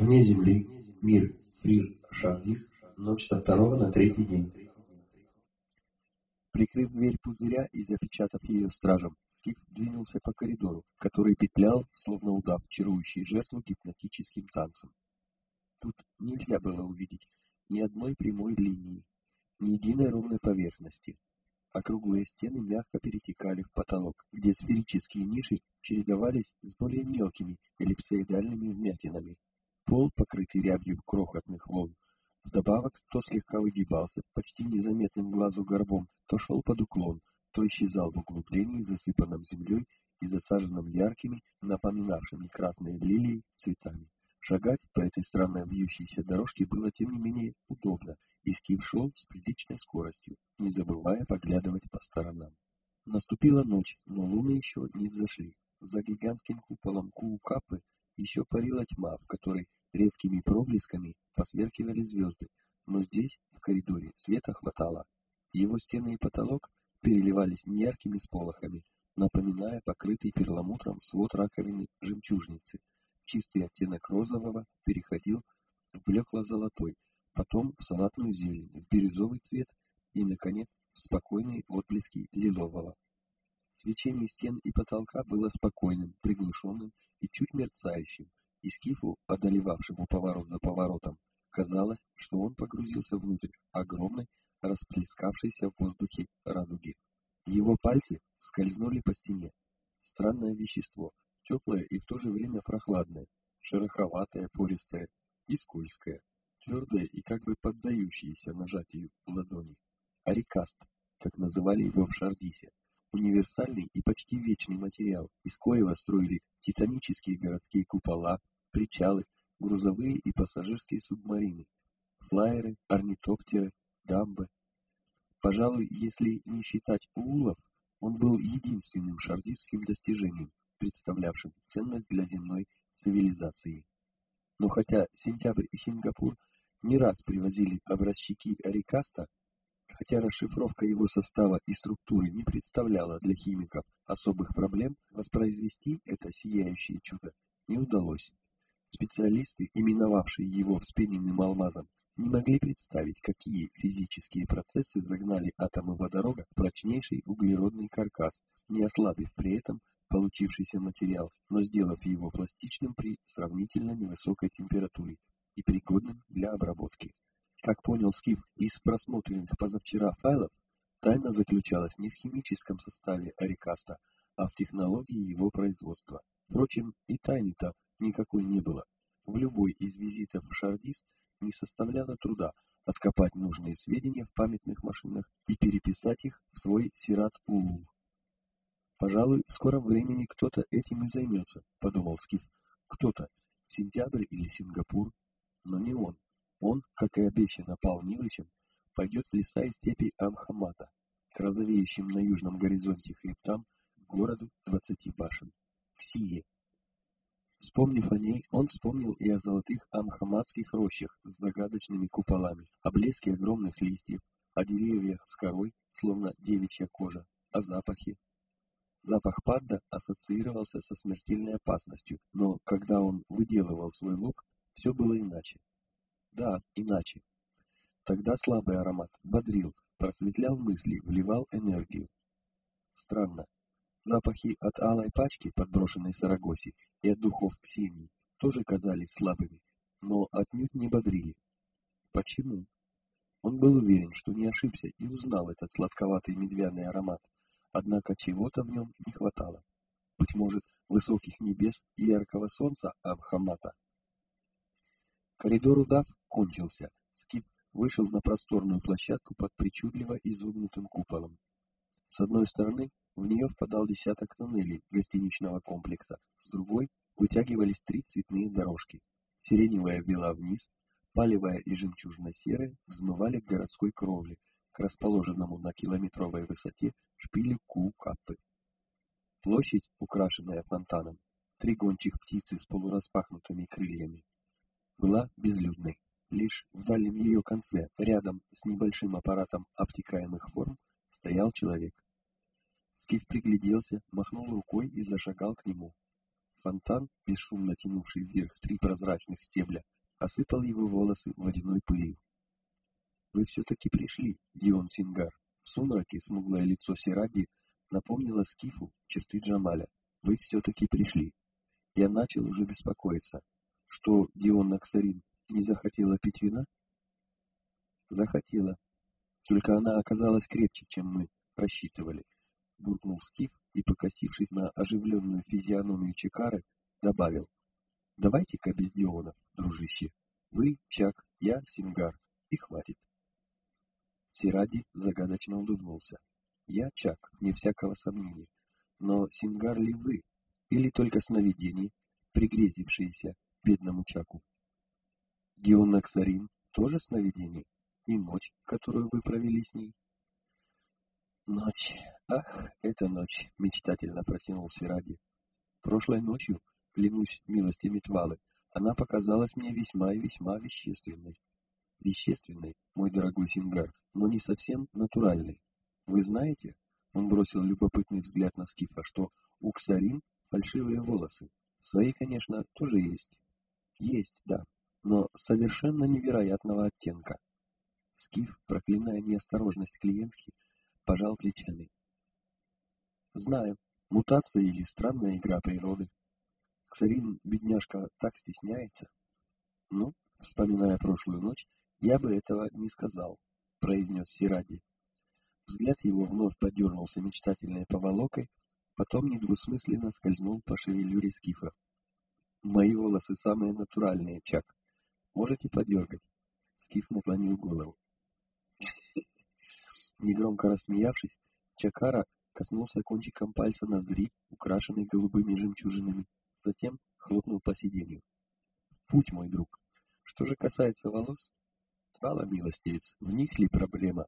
Вне земли. Мир. Фрир. Шардис. Ночь со второго на третий день. Прикрыв дверь пузыря и запечатав ее стражем, Скиф двинулся по коридору, который петлял, словно удав, чарующий жертву гипнотическим танцем. Тут нельзя было увидеть ни одной прямой линии, ни единой ровной поверхности. Округлые стены мягко перетекали в потолок, где сферические ниши чередовались с более мелкими эллипсоидальными вмятинами. Пол, покрытый рябью крохотных волн, вдобавок то слегка выгибался почти незаметным глазу горбом, то шел под уклон, то исчезал в углублении, засыпанном землей и засаженном яркими, напоминавшими красные лилии, цветами. Шагать по этой странной вьющейся дорожке было тем не менее удобно, и Скиф шел с приличной скоростью, не забывая поглядывать по сторонам. Наступила ночь, но луны еще не взошли. За гигантским куполом Куукапы еще парила тьма, в которой редкими проблесками посверкивали звезды, но здесь, в коридоре, света хватало. Его стены и потолок переливались неяркими сполохами, напоминая покрытый перламутром свод раковины жемчужницы. Чистый оттенок розового переходил в блекло-золотой, потом в салатную зелень, в бирюзовый цвет и, наконец, в спокойные отблески лилового. Свечение стен и потолка было спокойным, приглушенным и чуть мерцающим, и скифу, одолевавшему поворот за поворотом, казалось, что он погрузился внутрь огромной, расплескавшейся в воздухе радуги. Его пальцы скользнули по стене. Странное вещество, теплое и в то же время прохладное, шероховатое, пористое и скользкое, твердое и как бы поддающееся нажатию ладони. Арикаст, как называли его в Шардисе, универсальный и почти вечный материал, из коего строили титанические городские купола, причалы, грузовые и пассажирские субмарины, флайеры, орнитоптеры, дамбы. Пожалуй, если не считать улов, он был единственным шардистским достижением, представлявшим ценность для земной цивилизации. Но хотя Сентябрь и Сингапур не раз привозили образчики Арикаста, Хотя расшифровка его состава и структуры не представляла для химиков особых проблем, воспроизвести это сияющее чудо не удалось. Специалисты, именовавшие его вспененным алмазом, не могли представить, какие физические процессы загнали атомы водорода в прочнейший углеродный каркас, не ослабив при этом получившийся материал, но сделав его пластичным при сравнительно невысокой температуре и пригодным для обработки. Как понял Скиф из просмотренных позавчера файлов, тайна заключалась не в химическом составе Арикаста, а в технологии его производства. Впрочем, и тайны-то никакой не было. В любой из визитов в Шардис не составляло труда откопать нужные сведения в памятных машинах и переписать их в свой Сират-Улул. «Пожалуй, в скором времени кто-то этим и займется», — подумал Скиф. «Кто-то. Сентябрь или Сингапур. Но не он. Он, как и обещано Пал Нилычем, пойдет в леса и степи Амхамата, к розовеющим на южном горизонте хребтам, городу двадцати башен, к Сие. Вспомнив о ней, он вспомнил и о золотых амхаматских рощах с загадочными куполами, о блеске огромных листьев, о деревьях с корой, словно девичья кожа, о запахе. Запах падда ассоциировался со смертельной опасностью, но когда он выделывал свой лук, все было иначе. Да, иначе. Тогда слабый аромат бодрил, просветлял мысли, вливал энергию. Странно. Запахи от алой пачки, подброшенной Сарагоси, и от духов Ксении тоже казались слабыми, но отнюдь не бодрили. Почему? Он был уверен, что не ошибся и узнал этот сладковатый медвяный аромат, однако чего-то в нем не хватало. Быть может, высоких небес и яркого солнца Амхамата. Коридор удав кончился. Скип вышел на просторную площадку под причудливо изогнутым куполом. С одной стороны в нее впадал десяток тоннелей гостиничного комплекса, с другой вытягивались три цветные дорожки. Сиреневая вела вниз, палевая и жемчужно-серая взмывали к городской кровле, к расположенному на километровой высоте шпилю Ку-Каппы. Площадь, украшенная фонтаном, три гончих птицы с полураспахнутыми крыльями, была безлюдной. Лишь в дальнем ее конце, рядом с небольшим аппаратом обтекаемых форм, стоял человек. Скиф пригляделся, махнул рукой и зашагал к нему. фонтан, бесшумно тянувший вверх три прозрачных стебля, осыпал его волосы водяной пылью. «Вы все-таки пришли, Дион Сингар!» В сумраке смуглое лицо Сиради напомнило Скифу черты Джамаля. «Вы все-таки пришли!» Я начал уже беспокоиться. Что, Дион Наксарин не захотела пить вина? Захотела. Только она оказалась крепче, чем мы рассчитывали. Буркнул Скиф и, покосившись на оживленную физиономию Чекары, добавил. Давайте-ка без Дионов, дружище. Вы, Чак, я, Сингар. И хватит. Сиради загадочно улыбнулся. Я Чак, не всякого сомнения. Но Сингар ли вы? Или только сновидение, пригрезившееся бедному Чаку? Дион Наксарин тоже сновидение? И ночь, которую вы провели с ней? Ночь. Ах, это ночь, мечтательно протянул Сиради. Прошлой ночью, клянусь милостями Твалы, она показалась мне весьма и весьма вещественной. Вещественной, мой дорогой Сингар, но не совсем натуральной. Вы знаете, он бросил любопытный взгляд на Скифа, что у Ксарин фальшивые волосы. Свои, конечно, тоже есть. Есть, да, но совершенно невероятного оттенка. Скиф, проклиная неосторожность клиентки, пожал плечами. Знаю, мутация или странная игра природы. Ксарин, бедняжка, так стесняется. Ну, вспоминая прошлую ночь, я бы этого не сказал, произнес Сиради. Взгляд его вновь подернулся мечтательной поволокой, потом недвусмысленно скользнул по шевелюре скифа. Мои волосы самые натуральные, Чак. Можете подергать? Скиф наклонил голову. Негромко рассмеявшись, Чакара коснулся кончиком пальца ноздри, украшенной голубыми жемчужинами, затем хлопнул по сиденью. Путь, мой друг. Что же касается волос, Твала, милостивец, в них ли проблема?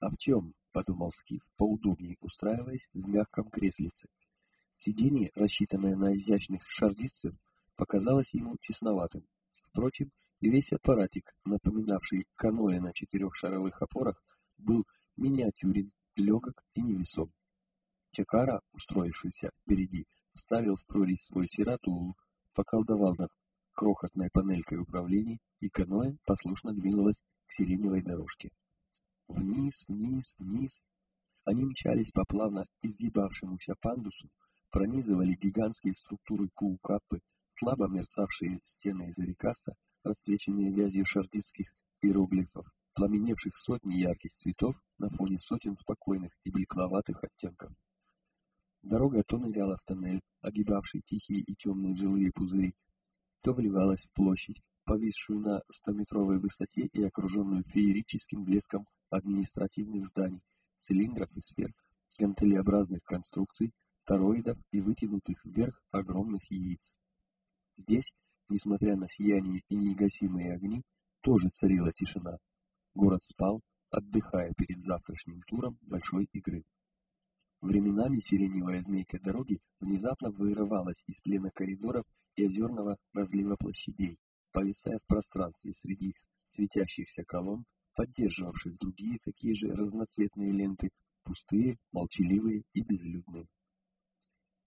А в чем, подумал Скиф, поудобнее устраиваясь в мягком креслице. Сиденье, рассчитанное на изящных шардистцев, показалось ему тесноватым. Впрочем, и весь аппаратик, напоминавший каноэ на четырех шаровых опорах, был миниатюрен, легок и невесом. Чакара, устроившийся впереди, вставил в прорезь свой сиратул, поколдовал над крохотной панелькой управления, и каноэ послушно двинулось к сиреневой дорожке. Вниз, вниз, вниз. Они мчались по плавно изгибавшемуся пандусу, пронизывали гигантские структуры Куукаппы, слабо мерцавшие стены из рекаста, расцвеченные вязью шардистских иероглифов, пламеневших сотни ярких цветов на фоне сотен спокойных и блекловатых оттенков. Дорога то ныряла в тоннель, огибавший тихие и темные жилые пузыри, то вливалась в площадь, повисшую на стометровой высоте и окруженную феерическим блеском административных зданий, цилиндров и сфер, гантелеобразных конструкций, тороидов и вытянутых вверх огромных яиц. Здесь, несмотря на сияние и негасимые огни, тоже царила тишина. Город спал, отдыхая перед завтрашним туром большой игры. Временами сиреневая змейка дороги внезапно вырывалась из плена коридоров и озерного разлива площадей, повисая в пространстве среди светящихся колонн, поддерживавших другие такие же разноцветные ленты, пустые, молчаливые и безлюдные.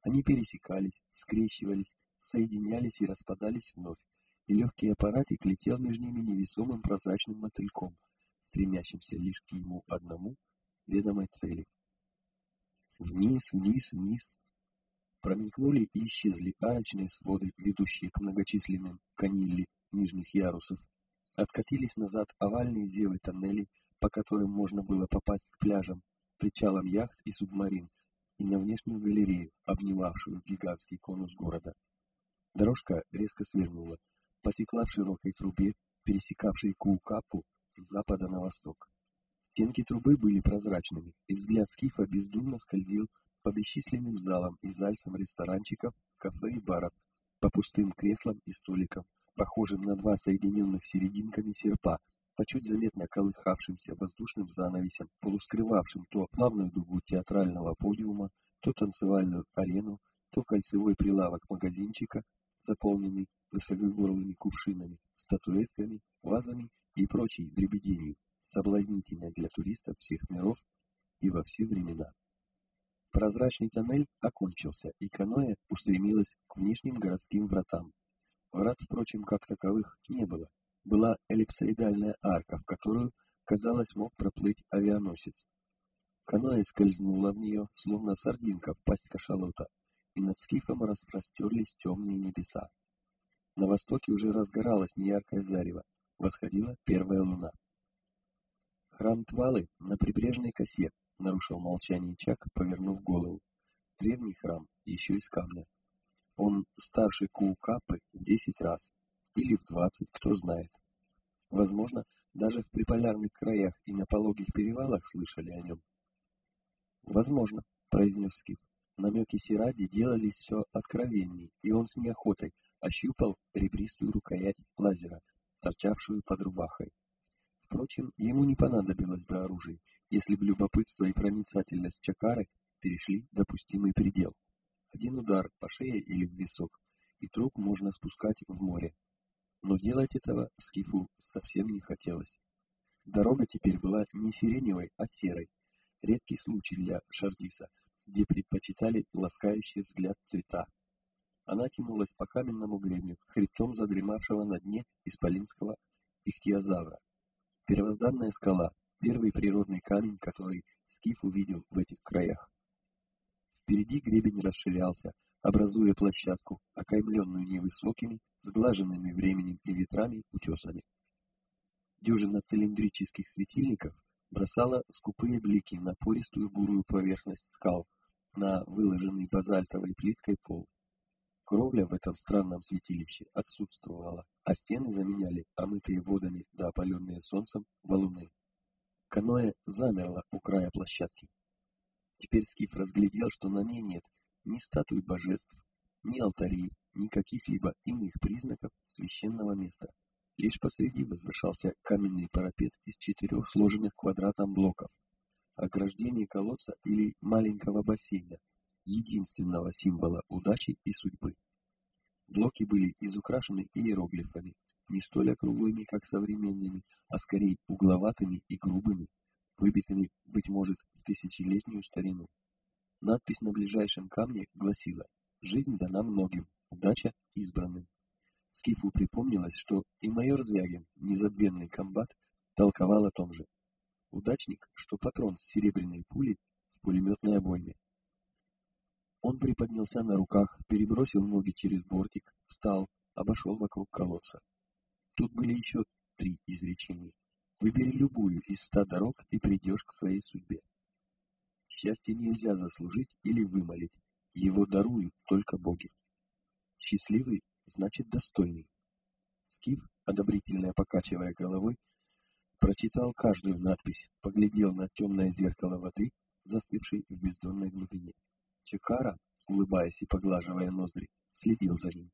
Они пересекались, скрещивались, соединялись и распадались вновь, и легкий аппаратик летел между ними невесомым прозрачным мотыльком, стремящимся лишь к ему одному ведомой цели. Вниз, вниз, вниз. Промелькнули и исчезли арочные своды, ведущие к многочисленным канилли нижних ярусов. Откатились назад овальные зевы тоннелей, по которым можно было попасть к пляжам, причалам яхт и субмарин, и на внешнюю галерею, обнимавшую гигантский конус города. Дорожка резко свернула, потекла в широкой трубе, пересекавшей Куукапу с запада на восток. Стенки трубы были прозрачными, и взгляд Скифа бездумно скользил по бесчисленным залам и зальцам ресторанчиков, кафе и баров, по пустым креслам и столикам, похожим на два соединенных серединками серпа, по чуть заметно колыхавшимся воздушным занавесям, полускрывавшим то плавную дугу театрального подиума, то танцевальную арену, то кольцевой прилавок магазинчика, заполненный высокогорлыми кувшинами, статуэтками, вазами и прочей дребеденью, соблазнительной для туристов всех миров и во все времена. Прозрачный тоннель окончился, и каноэ устремилась к внешним городским вратам. Врат, впрочем, как таковых не было. Была эллипсоидальная арка, в которую, казалось, мог проплыть авианосец. Каноэ скользнула в нее, словно сардинка в пасть кашалота, и над скифом распростерлись темные небеса. На востоке уже разгоралось неяркое зарево, восходила первая луна. Храм Твалы на прибрежной косе, нарушил молчание Чак, повернув голову. Древний храм, еще из камня. Он старше Куукапы в десять раз, или в двадцать, кто знает. Возможно, даже в приполярных краях и на пологих перевалах слышали о нем. Возможно, произнес Скиф. Намеки Сиради делались все откровенней, и он с неохотой ощупал ребристую рукоять лазера, торчавшую под рубахой. Впрочем, ему не понадобилось бы оружие, если бы любопытство и проницательность Чакары перешли допустимый предел. Один удар по шее или в висок, и труп можно спускать в море. Но делать этого Скифу совсем не хотелось. Дорога теперь была не сиреневой, а серой, редкий случай для Шардиса, где предпочитали ласкающий взгляд цвета. Она тянулась по каменному гребню, хребтом задремавшего на дне исполинского ихтиозавра. Первозданная скала, первый природный камень, который Скиф увидел в этих краях. Впереди гребень расширялся, образуя площадку, окаймленную невысокими, сглаженными временем и ветрами утесами. Дюжина цилиндрических светильников бросала скупые блики на пористую бурую поверхность скал, на выложенный базальтовой плиткой пол. Кровля в этом странном святилище отсутствовала, а стены заменяли омытые водами да опаленные солнцем валуны. Каноэ замерло у края площадки. Теперь Скиф разглядел, что на ней нет ни статуй божеств, ни алтарей, ни каких-либо иных признаков священного места. Лишь посреди возвышался каменный парапет из четырех сложенных квадратом блоков, ограждение колодца или маленького бассейна, единственного символа удачи и судьбы. Блоки были изукрашены иероглифами, не столь округлыми, как современными, а скорее угловатыми и грубыми, выбитыми, быть может, в тысячелетнюю старину. Надпись на ближайшем камне гласила «Жизнь дана многим, удача избранным». Скифу припомнилось, что и майор Звягин, незабвенный комбат, толковал о том же. Удачник, что патрон с серебряной пулей в пулеметной обойме. Он приподнялся на руках, перебросил ноги через бортик, встал, обошел вокруг колодца. Тут были еще три изречения. Выбери любую из ста дорог и придешь к своей судьбе. Счастье нельзя заслужить или вымолить, его даруют только боги. Счастливый значит достойный. Скиф, одобрительно покачивая головой, прочитал каждую надпись, поглядел на темное зеркало воды, застывшей в бездонной глубине. Чекара, улыбаясь и поглаживая ноздри, следил за ним.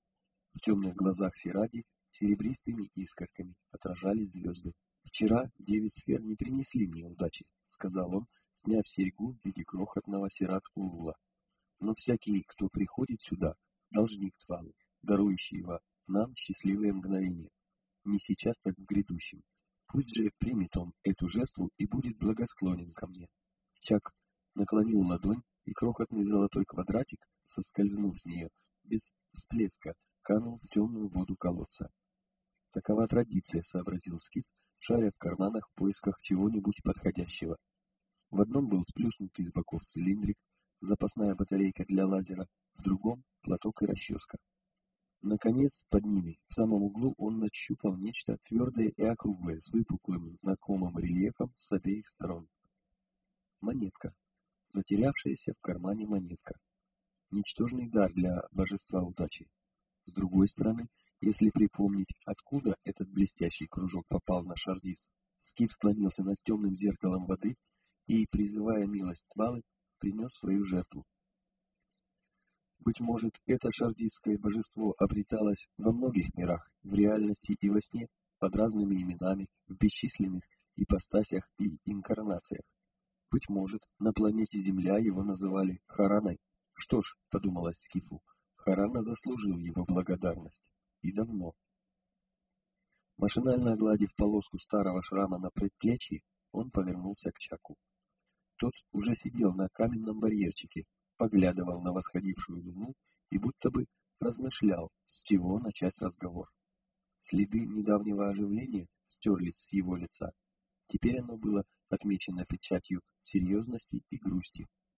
В темных глазах Сиради серебристыми искорками отражались звезды. «Вчера девять сфер не принесли мне удачи», — сказал он, сняв серьгу в виде крохотного сират Улула. «Но всякий, кто приходит сюда, должник Твалы, дарующий его нам счастливые мгновения. Не сейчас, так в грядущем. Пусть же примет он эту жертву и будет благосклонен ко мне». Чак наклонил ладонь, и крохотный золотой квадратик, соскользнув с нее, без всплеска, канул в темную воду колодца. Такова традиция, сообразил Скиф, шаря в карманах в поисках чего-нибудь подходящего. В одном был сплюснутый с боков цилиндрик, запасная батарейка для лазера, в другом — платок и расческа. Наконец, под ними, в самом углу, он нащупал нечто твердое и округлое, с выпуклым знакомым рельефом с обеих сторон. Монетка. Затерявшаяся в кармане монетка. Ничтожный дар для божества удачи. С другой стороны, если припомнить, откуда этот блестящий кружок попал на Шардис, Скиф склонился над темным зеркалом воды и, призывая милость Твалы, принес свою жертву. Быть может, это шардистское божество обреталось во многих мирах, в реальности и во сне, под разными именами, в бесчисленных ипостасях и инкарнациях. Быть может, на планете Земля его называли Хараной. Что ж, подумалось Скифу, Харана заслужил его благодарность и давно. Машинально огладив полоску старого шрама на предплечье, он повернулся к Чаку. Тот уже сидел на каменном барьерчике, поглядывал на восходившую луну и будто бы размышлял, с чего начать разговор. Следы недавнего оживления стерлись с его лица. Теперь оно было отмечено печатью серьезности и грусти.